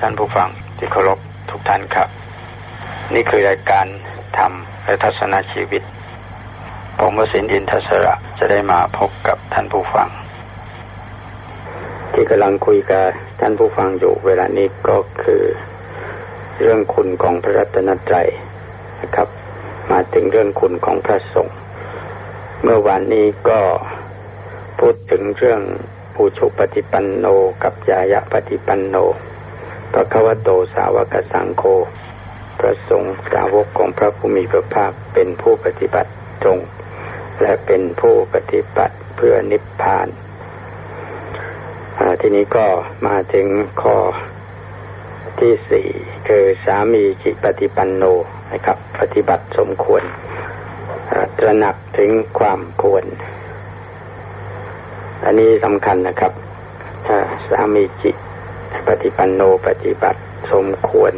ท่านผู้ฟังที่เคารพทุกท่านครับ นี่คือรายการธรรมและทัศนชีวิต ผมวสินอินทศระจะได้มาพบกับท่านผู้ฟัง ที่กำลังคุยกับท่านผู้ฟังอยู่เวลานี้ก็คือ เรื่องคุณของพระรัตนตรัยนะครับ มาถึงเรื่องคุณของพระสงฆ์เมื่อวานนี้ก็พูดถึงเรื่องภูชุปฏิปันโนกับยายะปฏิปันโน พระควโตสาวกสังโฆพระสงฆ์สาวกของพระผู้มีพระภาคเป็นผู้ปฏิบัติตรง และเป็นผู้ปฏิบัติเพื่อนิพพานทีนี้ก็มาถึงข้อที่สี่คือสามีจิปฏิปันโนนะครับ ปฏิบัติสมควรตระหนักถึงความควร อันนี้สำคัญนะครับสามีจิต ปฏิปันโนปฏิบัติสมควร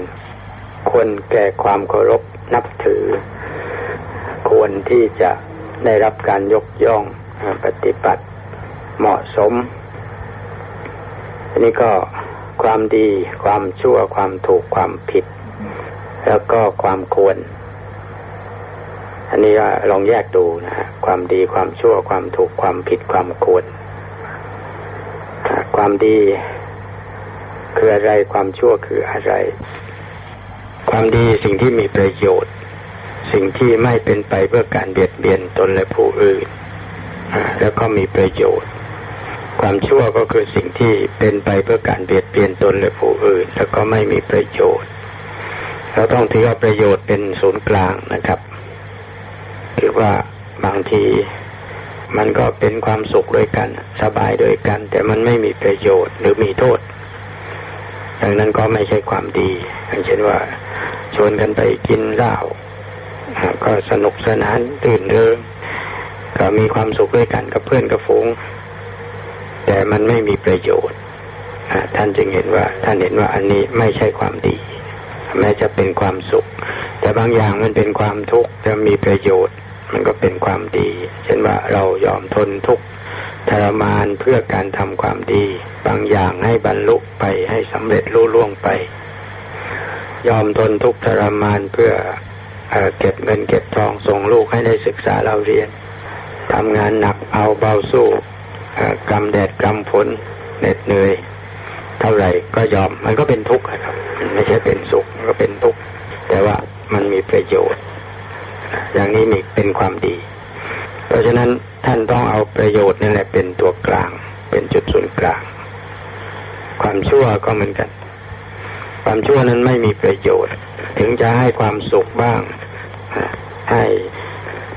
ควรแก่ความเคารพนับถือ ควรที่จะได้รับการยกย่องปฏิบัติเหมาะสม อันนี้ก็ความดีความชั่วความถูกความผิด แล้วก็ความควร อันนี้ลองแยกดูนะฮะความดีความชั่วความถูกความผิดความควร ความดี คืออะไร ความชั่วคืออะไร ความดีสิ่งที่มีประโยชน์ สิ่งที่ไม่เป็นไปเพื่อการเบียดเบียนตนและผู้อื่นแล้วก็มีประโยชน์ ความชั่วก็คือสิ่งที่เป็นไปเพื่อการเบียดเบียนตนและผู้อื่น แล้วก็ไม่มีประโยชน์ เราต้องถือว่าประโยชน์เป็นศูนย์กลางนะครับคือว่าบางทีมันก็เป็นความสุขด้วยกัน สบายด้วยกัน แต่มันไม่มีประโยชน์หรือมีโทษ ดังนั้นก็ไม่ใช่ความดีอย่างเช่นว่า ชวนกันไปกินเหล้าก็สนุกสนานตื่นเริงก็มีความสุขด้วยกันกับเพื่อนกับฝูง แต่มันไม่มีประโยชน์ท่านจึงเห็นว่า ท่านเห็นว่าอันนี้ไม่ใช่ความดี แม้จะเป็นความสุข แต่บางอย่างมันเป็นความทุกข์จะมีประโยชน์ มันก็เป็นความดี เช่นว่าเรายอมทนทุกข์ ทรมานเพื่อการทำความดี บางอย่างให้บรรลุไปให้สำเร็จรุ่ล่วงไป ยอมทนทุกข์ทรมานเพื่อเอเก็บเงินเก็บทองส่งลูกให้ได้ศึกษาเราเรียนทำงานหนักเอาเบาสู้กำแดดกำฝนเหน็ดเหนื่อยเท่าไหร่ก็ยอมมันก็เป็นทุกข์ครับมันไม่ใช่เป็นสุขมันก็เป็นทุกข์แต่ว่ามันมีประโยชน์ อย่างนี้มีเป็นความดี เพราะฉะนั้นท่านต้องเอาประโยชน์นี่แหละเป็นตัวกลาง เป็นจุดศูนย์กลาง ความชั่วก็เหมือนกัน ความชั่วนั้นไม่มีประโยชน์ ถึงจะให้ความสุขบ้าง ให้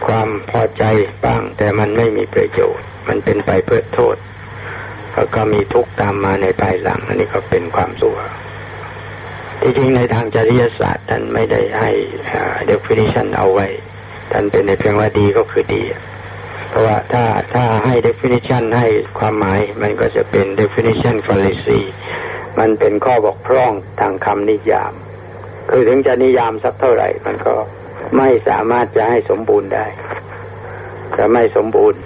ความพอใจบ้าง แต่มันไม่มีประโยชน์ มันเป็นไปเพื่อโทษแล้วก็มีทุกข์ตามมาในภายหลัง อันนี้ก็เป็นความชั่วที่จริงในทางจริยศาสตร์ท่านไม่ได้ให้ definition เอาไว้ ท่านเป็นในเพียงว่าดีก็คือดี เพราะว่าถ้าถ้าให้ definition ให้ความหมาย มันก็จะเป็น definition fallacy มันเป็นข้อบกพร่องทางคำนิยาม คือถึงจะนิยามสักเท่าไหร่ มันก็ไม่สามารถจะให้สมบูรณ์ได้จะไม่สมบูรณ์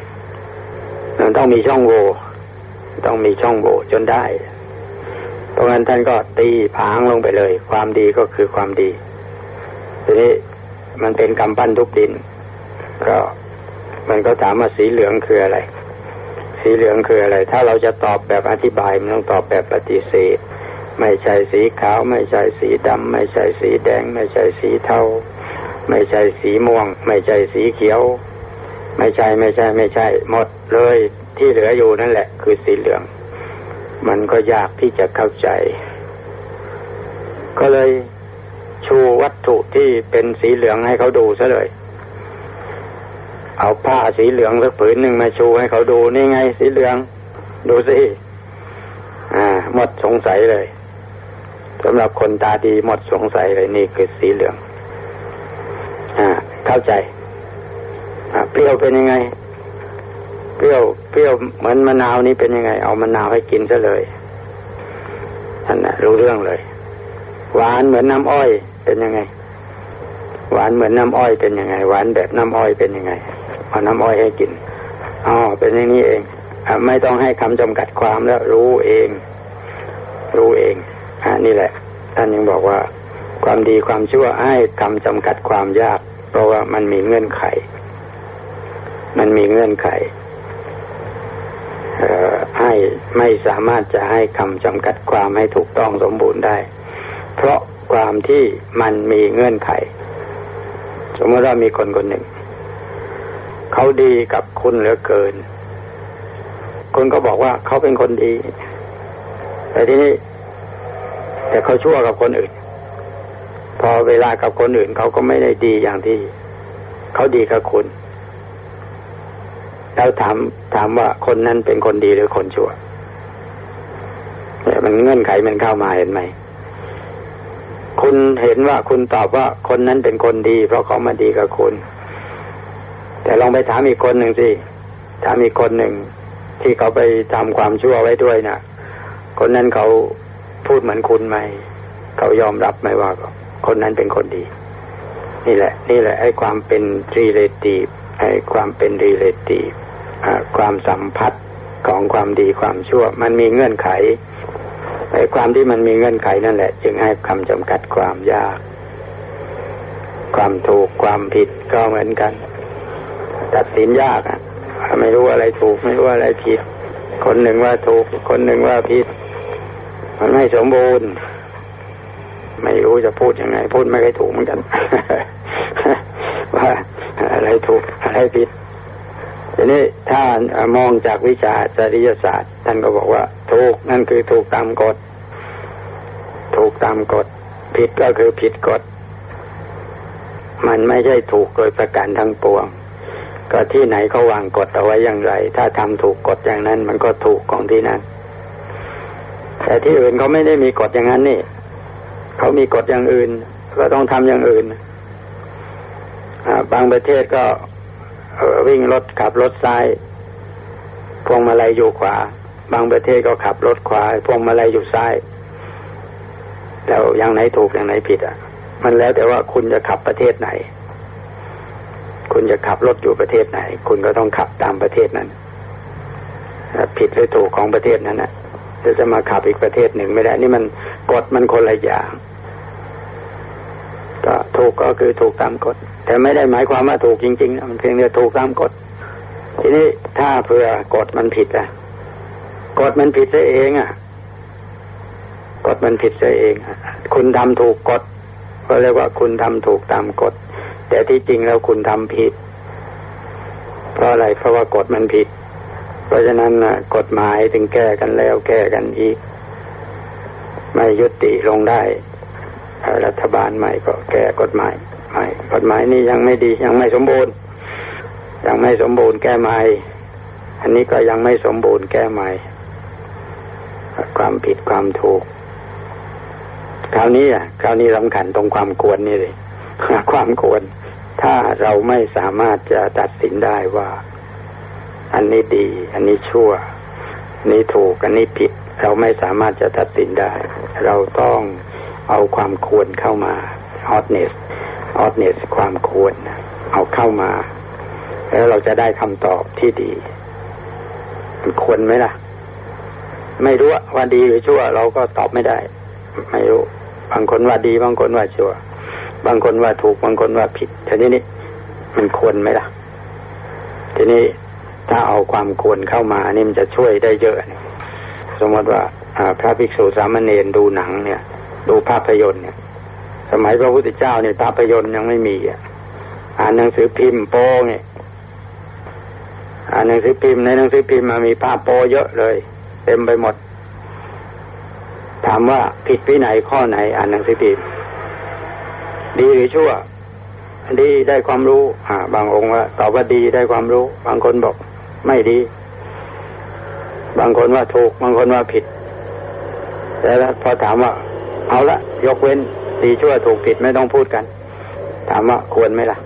มันต้องมีช่องโหว่ต้องมีช่องโหว่จนได้เพราะงั้นท่านก็ตีผางลงไปเลย ความดีก็คือความดีทีนี้มันเป็นกำปั้นทุบดิน ก็ มันก็ถามว่าสีเหลืองคืออะไร สีเหลืองคืออะไร ถ้าเราจะตอบแบบอธิบายมันต้องตอบแบบปฏิเสธ ไม่ใช่สีขาว ไม่ใช่สีดำไม่ใช่สีแดง ไม่ใช่สีเทาไม่ใช่สีม่วง ไม่ใช่สีเขียว ไม่ใช่ไม่ใช่ ไม่ใช่ หมดเลยที่เหลืออยู่นั่นแหละ คือสีเหลือง มันก็ยากที่จะเข้าใจ ก็เลยชูวัตถุที่เป็นสีเหลืองให้เขาดูซะเลย เอาผ้าสีเหลืองสักผืนหนึ่งมาชูให้เขาดูนี่ไง สีเหลือง ดูสิอ่า หมดสงสัยเลยสำหรับคนตาดีหมดสงสัยเลยนี่คือสีเหลือง อ่า เข้าใจอ่าเปรี้ยวเป็นยังไง เปรี้ยวเปรี้ยวเหมือนมะนาวนี้เป็นยังไง เอามะนาวให้กินซะเลยท่านนะรู้เรื่องเลย หวานเหมือนน้ำอ้อยเป็นยังไงหวานเหมือนน้ำอ้อยเป็นยังไง หวานแบบน้ำอ้อยเป็นยังไง เอาน้ำอ้อยให้กินอ๋อเป็นอย่างนี้เองอไม่ต้องให้คำจำกัดความแล้วรู้เอง รู้เองอนี่แหละ ท่านยังบอกว่า ความดีความชั่วให้คำจำกัดความยาก เพราะว่ามันมีเงื่อนไข มันมีเงื่อนไขให้ไม่สามารถจะให้คำจำกัดความให้ถูกต้องสมบูรณ์ได้ เพราะความที่มันมีเงื่อนไข สมมติว่ามีคนคนหนึ่ง เขาดีกับคุณเหลือเกินคุณก็บอกว่าเขาเป็นคนดี แต่ทีนี้ แต่เขาชั่วกับคนอื่น พอเวลากับคนอื่นเขาก็ไม่ได้ดีอย่างที่ เขาดีกับคุณ แล้วถามถามว่าคนนั้นเป็นคนดีหรือคนชั่วแต่มันเงื่อนไขมันเข้ามาเห็นไหมคุณเห็นว่าคุณตอบว่าคนนั้นเป็นคนดี เพราะเขามาดีกับคุณ แต่ลองไปถามอีกคนหนึ่งสิถามอีกคนหนึ่งที่เขาไปทำความชั่วไว้ด้วยนะคนนั้นเขาพูดเหมือนคุณไหม เขายอมรับไหมว่า คนนั้นเป็นคนดี นี่แหละ นี่แหละไอ้ความเป็น relative ไอ้ความเป็น relativeความสัมพัทธ์ของความดีความชั่ว มันมีเงื่อนไขไอ้ความที่มันมีเงื่อนไขนั่นแหละ จึงให้คำจำกัดความยาก ความถูกความผิดก็เหมือนกัน ตัดสินยากอะไม่รู้อะไรถูกไม่รู้อะไรผิด คนหนึ่งว่าถูก คนหนึ่งว่าผิด มันไม่สมบูรณ์ ไม่รู้จะพูดยังไง พูดไม่ค่อยถูกเหมือนกัน ว่าอะไรถูกอะไรผิดทีนี้ถ้ามองจากวิชาจริยศาสตร์ ท่านก็บอกว่า ถูกนั่นคือถูกตามกฎ ถูกตามกฎ ผิดก็คือผิดกฎ มันไม่ใช่ถูกโดยประการทั้งปวง ก็ที่ไหนเขาวางกฎเอาไว้อย่างไร ถ้าทำถูกกฎอย่างนั้นมันก็ถูกของที่นั้น แต่ที่อื่นเขาไม่ได้มีกฎอย่างนั้นนี่เขามีกฎอย่างอื่น ก็ต้องทำอย่างอื่นบางประเทศก็วิ่งรถขับรถซ้าย พวงมาลัยอยู่ขวา บางประเทศก็ขับรถขวา พวงมาลัยอยู่ซ้าย แล้วอย่างไหนถูกอย่างไหนผิดอะ มันแล้วแต่ว่าคุณจะขับประเทศไหน คุณจะขับรถอยู่ประเทศไหน คุณก็ต้องขับตามประเทศนั้นผิดหรือถูกของประเทศนั้นนะจะจะมาขับอีกประเทศหนึ่งไม่ได้ นี่มันกฎมันคนละอย่างก็ถูกก็คือถูกตามกฎ แต่ไม่ได้หมายความว่าถูกจริงๆนะมันเพียงแต่ถูกตามกฎ ทีนี้ถ้าเผื่อกฎมันผิดอะกฎมันผิดซะเองอะกฎมันผิดซะเองคุณทำถูกกฎก็เรียกว่าคุณทำถูกตามกฎ แต่ที่จริงแล้วคุณทำผิด เพราะอะไรเพราะว่ากฎมันผิด เพราะฉะนั้นกฎหมายถึงแก้กันแล้วแก้กันอีก ไม่ยุติลงได้รัฐบาลใหม่ก็แก้กฎหมายใหม่กฎหมายนี้ยังไม่ดียังไม่สมบูรณ์ ยังไม่สมบูรณ์แก้ใหม่อันนี้ก็ยังไม่สมบูรณ์แก้ใหม่ความผิดความถูก คราวนี้อะ คราวนี้สำคัญตรงความควรนี่เลยความควร ถ้าเราไม่สามารถจะตัดสินได้ว่า อันนี้ดี อันนี้ชั่วนนี้ถูก อันนี้ผิด เราไม่สามารถจะตัดสินได้ เราต้องเอาความควรเข้ามา hotness hotness ความควร เอาเข้ามา แล้วเราจะได้คำตอบที่ดีมันควรไหมล่ะ ไม่รู้ว่าดีหรือชั่ว เราก็ตอบไม่ได้ ไม่รู้ บางคนว่าดี บางคนว่าชั่ว บางคนว่าถูกบางคนว่าผิดทีนี้นี่มันควรไหมล่ะ ทีนี้ถ้าเอาความควรเข้ามานี่มันจะช่วยได้เยอะสมมติว่าพระภิกษุสามเณรดูหนังเนี่ย ดูภาพยนตร์เนี่ย สมัยพระพุทธเจ้าเนี่ยภาพยนตร์ยังไม่มีอะอ่านหนังสือพิมพ์โป้เนี่ยอ่านหนังสือพิมพ์ในหนังสือพิมพ์มามีภาพโป้เยอะเลย เต็มไปหมด ถามว่าผิดที่ไหนข้อไหน อ่านหนังสือพิมพ์ ดีหรือชั่ว ดีได้ความรู้ อ่า บางองค์ว่าตอบว่าดีได้ความรู้ บางคนบอก ไม่ดี บางคนว่าถูก บางคนว่าผิด แต่แล้วพอถามว่า เอาละยกเว้น ดีชั่วถูกผิดไม่ต้องพูดกัน ถามว่าควรไหมล่ะ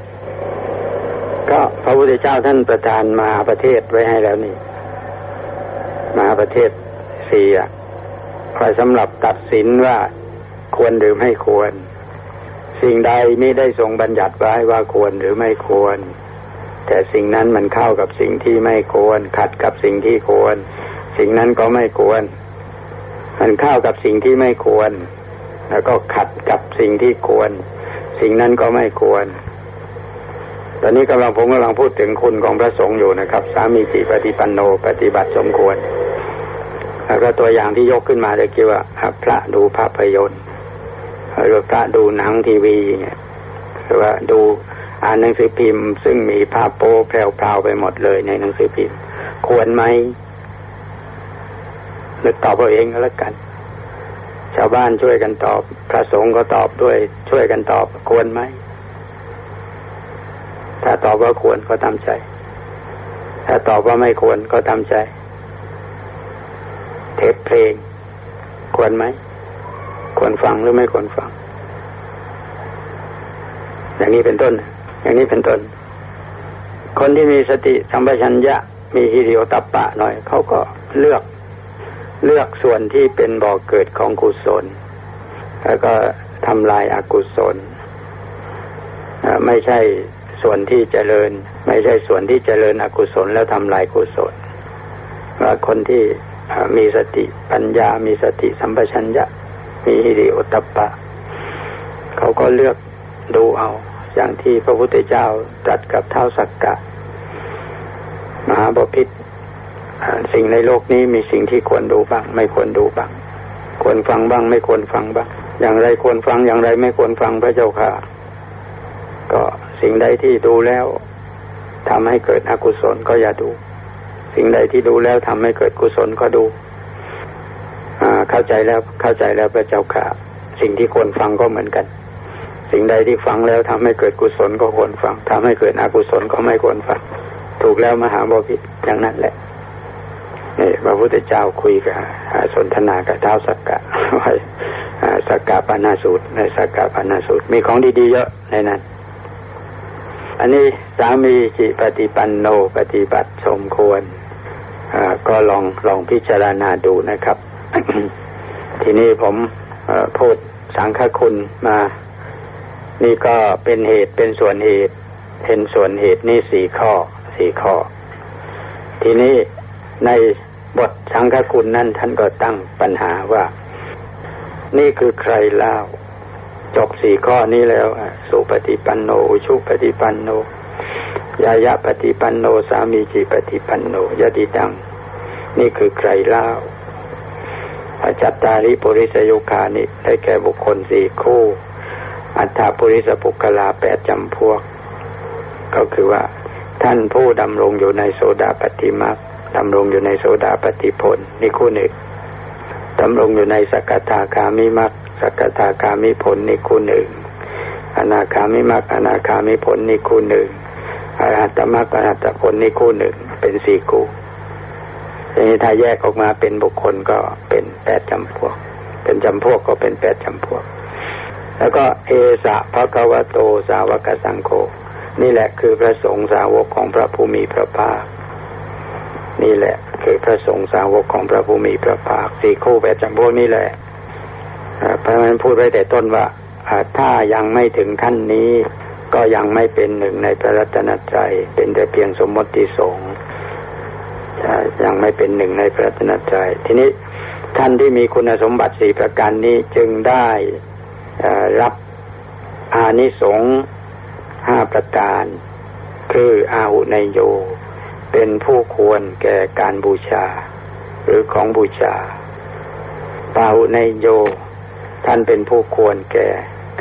ก็พระพุทธเจ้าท่านประทานมาประเทศไว้ให้แล้วนี่ มาประเทศสี่อะคอยสำหรับตัดสินว่าควรหรือไม่ควร สิ่งใดไม่ได้ทรงบัญญัติไว้ว่าควรหรือไม่ควร แต่สิ่งนั้นมันเข้ากับสิ่งที่ไม่ควร ขัดกับสิ่งที่ควร สิ่งนั้นก็ไม่ควร มันเข้ากับสิ่งที่ไม่ควร แล้วก็ขัดกับสิ่งที่ควร สิ่งนั้นก็ไม่ควร ตอนนี้กำลังผมกำลังพูดถึงคุณของพระสงฆ์อยู่นะครับ สามีจิปฏิปันโนปฏิบัติสมควรแล้วก็ตัวอย่างที่ยกขึ้นมาเลยคิดว่าพระดูภาพยนตร์ หรือพระดูหนังทีวีเงี้ยหรือว่าดูอ่านหนังสือพิมพ์ ซึ่งมีภาพโป๊แพรวๆไปหมดเลยในหนังสือพิมพ์ ควรไหมหรือตอบเอาเองก็แล้วกัน ชาวบ้านช่วยกันตอบ พระสงฆ์ก็ตอบด้วย ช่วยกันตอบ ควรไหม ถ้าตอบว่าควรก็ทำใจ ถ้าตอบว่าไม่ควรก็ทำใจ เทปเพลง ควรไหม ควรฟังหรือไม่ควรฟัง อย่างนี้เป็นต้น อย่างนี้เป็นต้น คนที่มีสติสัมปชัญญะ มีฮิริโอตัปปะหน่อย เขาก็เลือกเลือกส่วนที่เป็นบ่อกเกิดของกุศล แล้วก็ทำลายอากุศล ไม่ใช่ส่วนที่เจริญ ไม่ใช่ส่วนที่เจริญอกุศลแล้วทำลายกุศลว่าคนที่มีสติปัญญา มีสติสัมปชัญญะ มีฮิริโอตปะ เขาก็เลือกดูเอา อย่างที่พระพุทธเจ้าตรัสกับเท้าสักกะ มหาบพิษสิ่งในโลกนี้มีสิ่งที่ควรดูบ้าง ไม่ควรดูบ้าง ควรฟังบ้าง ไม่ควรฟังบ้าง อย่างไรควรฟังอย่างไรไม่ควรฟังพระเจ้าค่ะ ก็สิ่งใดที่ดูแล้วทำให้เกิดอกุศลก็อย่าดู สิ่งใดที่ดูแล้วทำให้เกิดกุศลก็ดู เข้าใจแล้วเข้าใจแล้วพระเจ้าค่ะ สิ่งที่ควรฟังก็เหมือนกัน สิ่งใดที่ฟังแล้วทำให้เกิดกุศลก็ควรฟังทำให้เกิดอกุศลก็ไม่ควรฟัง ถูกแล้วมหาบพิตรอย่างนั้นแหละนี่พระพุทธเจ้าคุยกับสนทนากับเท้าสักกะไว้สักกะปานาสูตรในสักกะปานาสูตร มีของดีๆเยอะในนั้น อันนี้สามีจิปฏิปันโนปฏิบัติสมควรก็ลองลองพิจารณาดูนะครับ ทีนี้ผมพูดสังฆคุณมา นี่ก็เป็นเหตุเป็นส่วนเหตุ เป็นส่วนเหตุนี่สี่ข้อสี่ข้อ ทีนี้ในบทสังฆคุณนั้นท่านก็ตั้งปัญหาว่า นี่คือใครเล่าจบสี่ข้อนี้แล้วสุปฏิปันโนอุชุปฏิปันโนยายะปฏิปันโนสามีจิปฏิปันโนยติดัง นี่คือใครเล่า อาจัตตาริปุริสยุคานิได้แก่บุคคลสี่คู่ อัฏฐปุริสปุกลาแปดจำพวก ก็คือว่า ท่านผู้ดำรงอยู่ในโสดาปฏิมาดำรงอยู่ในโสดาปฏิผลนี่คู่หนึ่งดำรงอยู่ในสกทาคามิมักสกทาคามิผลนี่คู่หนึ่งอนาคามิมักอนาคามิผลนี่คู่หนึ่งอรหัตมักอรหัตผลนี่คู่หนึ่งเป็นสี่คู่ ทีนี้ถ้าแยกออกมาเป็นบุคคลก็เป็นแปดจำพวก เป็นจำพวกก็เป็นแปดจำพวก แล้วก็เอสะพระกวโตสาวกสังโฆนี่แหละคือพระสงฆ์สาวกของพระภูมิพระภาค นี่แหละ คือพระสงฆ์สาวกของพระภูมิพระภาคสี่คู่แบบจำพวกนี้แหละพระนั้นพูดไว้แต่ต้นว่าถ้ายังไม่ถึงขั้นนี้ ก็ยังไม่เป็นหนึ่งในพระรัตนตรัยเป็นแต่เพียงสมมติสงฆ์ ยังไม่เป็นหนึ่งในพระรัตนตรัยทีนี้ท่านที่มีคุณสมบัติสี่ประการนี้จึงได้รับอานิสงส์ห้าประการ คืออาหุนโย เป็นผู้ควรแก่การบูชา หรือของบูชาปาหุในโย ท่านเป็นผู้ควรแก่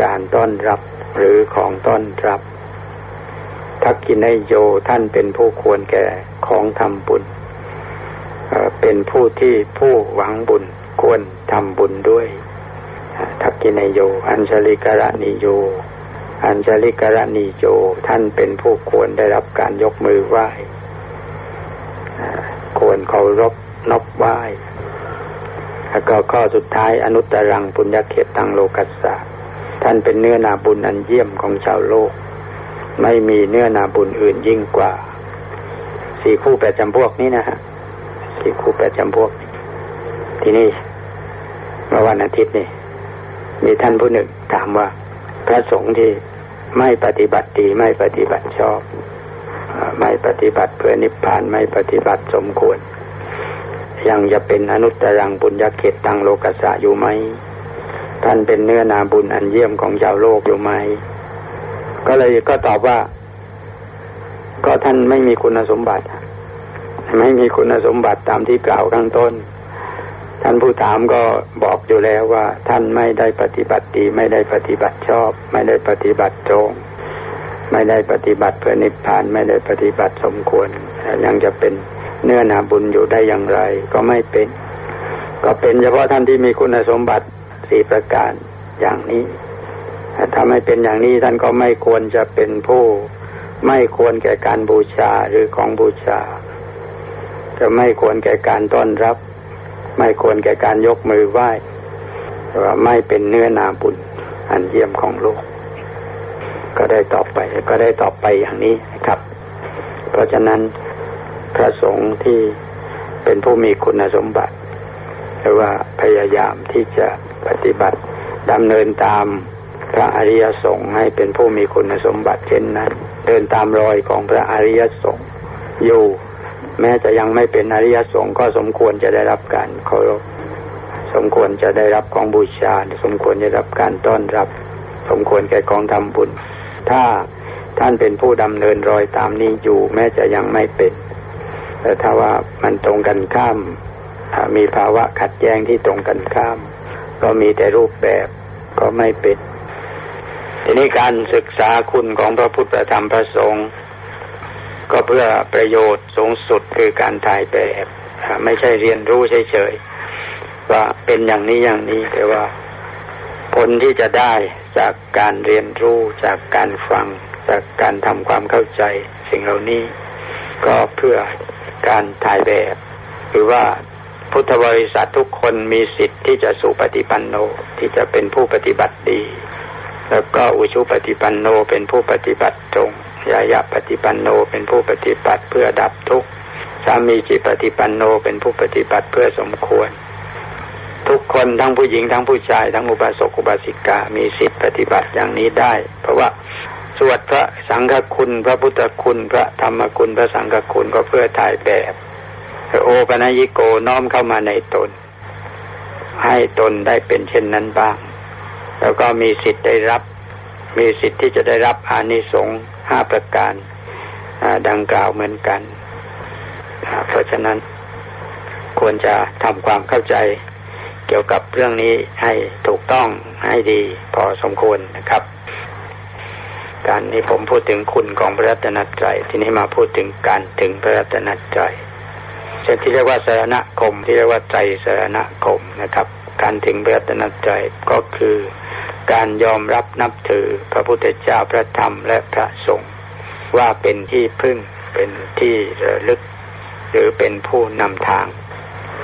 การต้อนรับหรือของต้อนรับทักกินโยท่านเป็นผู้ควรแก่ของทำบุญ เป็นผู้ที่ผู้หวังบุญควรทำบุญด้วย ทักกินโย อัญชลิกระนิโย อัญชลิกระนิโย ท่านเป็นผู้ควรได้รับการยกมือไหว้ ควรเคารพนบไหว้ แล้วก็ข้อสุดท้ายอนุตตรังปุญญเขตตังโลกัสสะ ท่านเป็นเนื้อนาบุญอันเยี่ยมของชาวโลก ไม่มีเนื้อนาบุญอื่นยิ่งกว่า สี่คู่แปดจำพวกนี้นะฮะ สี่คู่แปดจำพวก ที่นี่เมื่อวันอาทิตย์นี่มีท่านผู้หนึ่งถามว่า พระสงฆ์ที่ไม่ปฏิบัติดีไม่ปฏิบัติชอบ ไม่ปฏิบัติเพื่อนิพพานไม่ปฏิบัติสมควร ยังจะเป็นอนุตตรังบุญญาเขตตังโลกัสสะอยู่ไหมท่านเป็นเนื้อนาบุญอันเยี่ยมของชาวโลกอยู่ไหม ก็เลยก็ตอบว่า ก็ท่านไม่มีคุณสมบัติ ไม่มีคุณสมบัติตามที่กล่าวข้างต้น ท่านผู้ถามก็บอกอยู่แล้วว่า ท่านไม่ได้ปฏิบัติดีไม่ได้ปฏิบัติชอบ ไม่ได้ปฏิบัติตรงไม่ได้ปฏิบัติเพื่อนิพพานไม่ได้ปฏิบัติสมควรยังจะเป็นเนื้อนาบุญอยู่ได้อย่างไร ก็ไม่เป็น ก็เป็นเฉพาะท่านที่มีคุณสมบัติสี่ประการอย่างนี้ถ้าไม่เป็นอย่างนี้ท่านก็ไม่ควรจะเป็นผู้ ไม่ควรแก่การบูชาหรือของบูชา จะไม่ควรแก่การต้อนรับ ไม่ควรแก่การยกมือไหว้ว่าไม่เป็นเนื้อนาบุญอันเยี่ยมของโลก ก็ได้ตอบไป ก็ได้ตอบไปอย่างนี้ครับ เพราะฉะนั้นพระสงฆ์ที่เป็นผู้มีคุณสมบัติหรือว่าพยายามที่จะปฏิบัติดำเนินตามพระอริยสงฆ์ให้เป็นผู้มีคุณสมบัติเช่นนั้น เดินตามรอยของพระอริยสงฆ์อยู่ แม้จะยังไม่เป็นอริยสงฆ์ก็สมควรจะได้รับการเคารพสมควรจะได้รับของบูชา สมควรจะได้รับการต้อนรับ สมควรแก่กองทำบุญ ถ้าท่านเป็นผู้ดำเนินรอยตามนี้อยู่ แม้จะยังไม่เป็นแต่ถ้าว่ามันตรงกันข้าม มีภาวะขัดแย้งที่ตรงกันข้าม ก็มีแต่รูปแบบก็ไม่เป็นทีนี้การศึกษาคุณของพระพุทธธรรมพระสงฆ์ ก็เพื่อประโยชน์สูงสุดคือการถ่ายแบบไม่ใช่เรียนรู้เฉยๆว่าเป็นอย่างนี้อย่างนี้แต่ว่า ผลที่จะได้จากการเรียนรู้จากการฟัง จากการทำความเข้าใจสิ่งเหล่านี้ ก็เพื่อการถ่ายแบบ หรือว่าพุทธบริษัททุกคนมีสิทธิ์ที่จะสู่ปฏิปันโนที่จะเป็นผู้ปฏิบัติดี แล้วก็อุชุปฏิปันโนเป็นผู้ปฏิบัติตรงยายะปฏิปันโนเป็นผู้ปฏิบัติเพื่อดับทุกข์สามีจิปฏิปันโนเป็นผู้ปฏิบัติเพื่อสมควร ทุกคนทั้งผู้หญิงทั้งผู้ชาย ทั้งอุบาสกอุบาสิกามีสิทธิปฏิบัติอย่างนี้ได้ เพราะว่าสวดพระสังฆคุณ พระพุทธคุณ พระธรรมคุณ พระสังฆคุณก็เพื่อถ่ายแบบโอปนัญิโกน้อมเข้ามาในตน ให้ตนได้เป็นเช่นนั้นบ้าง แล้วก็มีสิทธิ์ได้รับ มีสิทธิ์ที่จะได้รับอานิสงส์ห้าประการดังกล่าวเหมือนกัน เพราะฉะนั้นควรจะทำความเข้าใจเกี่ยวกับเรื่องนี้ให้ถูกต้องให้ดีพอสมควรนะครับ การนี้ผมพูดถึงคุณของพระรัตนตรัยทีนี้มาพูดถึงการถึงพระรัตนตรัยเช่นที่เรียกว่าสารณคมที่เรียกว่าใจสารณคมนะครับ การถึงพระรัตนตรัยก็คือ การยอมรับนับถือพระพุทธเจ้าพระธรรมและพระสงฆ์ว่าเป็นที่พึ่งเป็นที่ระลึก หรือเป็นผู้นำทาง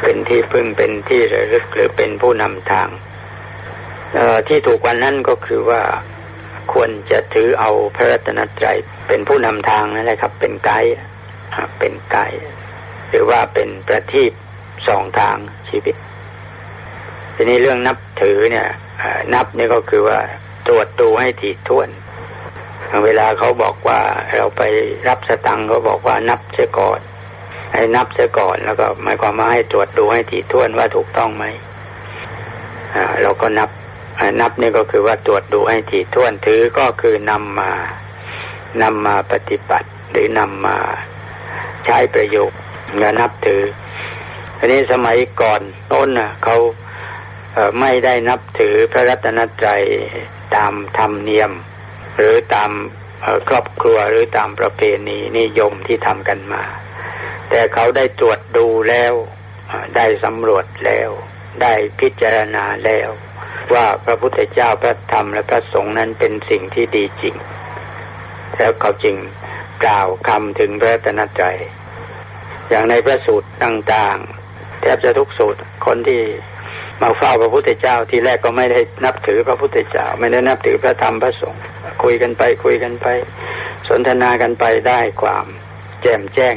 เป็นที่พึ่งเป็นที่ระลึกหรือเป็นผู้นำทางที่ถูกวันนั้นก็คือว่าควรจะถือเอาพระรัตนตรัยเป็นผู้นำทางนั่นแหละครับ เป็นไกด์เป็นไกด์หรือว่าเป็นประทีปสองทางชีวิต ทีนี้เรื่องนับถือเนี่ยนับนี่ก็คือว่าตรวจดูให้ถี่ถ้วน เวลาเขาบอกว่าเราไปรับสตังเขาบอกว่านับเสียก่อน ให้นับเสียก่อน แล้วก็หมายความว่าให้ตรวจดูให้ถี่ถ้วนว่าถูกต้องไหมเราก็นับนับนี่ก็คือว่าตรวจดูให้ถี่ถ้วนถือก็คือนำมานำมาปฏิบัติ หรือนำมาใช้ประโยชน์อย่านับถืออันนี้สมัยก่อนต้นน่ะเขา ไม่ได้นับถือพระรัตนตรัยตามธรรมเนียม หรือตามครอบครัวหรือตามประเพณีนิยมที่ทำกันมา แต่เขาได้ตรวจดูแล้วได้สำรวจแล้ว ได้พิจารณาแล้ว ว่าพระพุทธเจ้าพระธรรมและพระสงฆ์นั้นเป็นสิ่งที่ดีจริง แล้วเขาจึงกล่าวคำถึงพระรัตนตรัยอย่างในพระสูตรต่างๆ แทบจะทุกสูตรคนที่ มาเฝ้าพระพุทธเจ้าทีแรกก็ไม่ได้นับถือพระพุทธเจ้า ไม่ได้นับถือพระธรรมพระสงฆ์คุยกันไปคุยกันไป สนทนากันไปได้ความแจ่มแจ้ง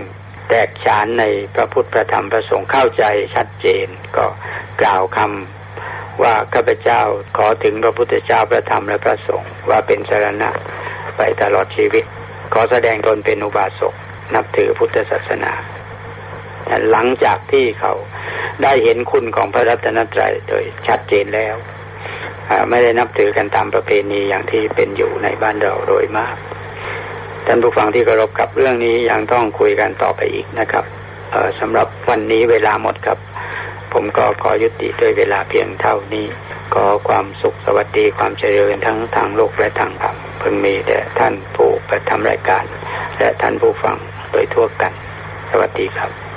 แตกฉานในพระพุทธพระธรรมพระสงฆ์เข้าใจชัดเจน ก็กล่าวคำว่าข้าพเจ้าขอถึงพระพุทธเจ้าพระธรรมและพระสงฆ์ว่าเป็นสารณะไปตลอดชีวิต ขอแสดงตนเป็นอุบาสกนับถือพุทธศาสนา หลังจากที่เขาได้เห็นคุณของพระรัตนตรัยโดยชัดเจนแล้วไม่ได้นับถือกันตามประเพณีอย่างที่เป็นอยู่ในบ้านเราโดยมากท่านผู้ฟังที่เคารพกับเรื่องนี้ยังต้องคุยกันต่อไปอีกนะครับสำหรับวันนี้เวลาหมดครับ ผมก็ขอยุติด้วยเวลาเพียงเท่านี้ขอความสุขสวัสดีความเจริญทั้งทางโลกและทางธรรมเพิ่งมีแต่ท่านผู้ประทำรายการ และท่านผู้ฟังโดยทั่วกัน สวัสดีครับ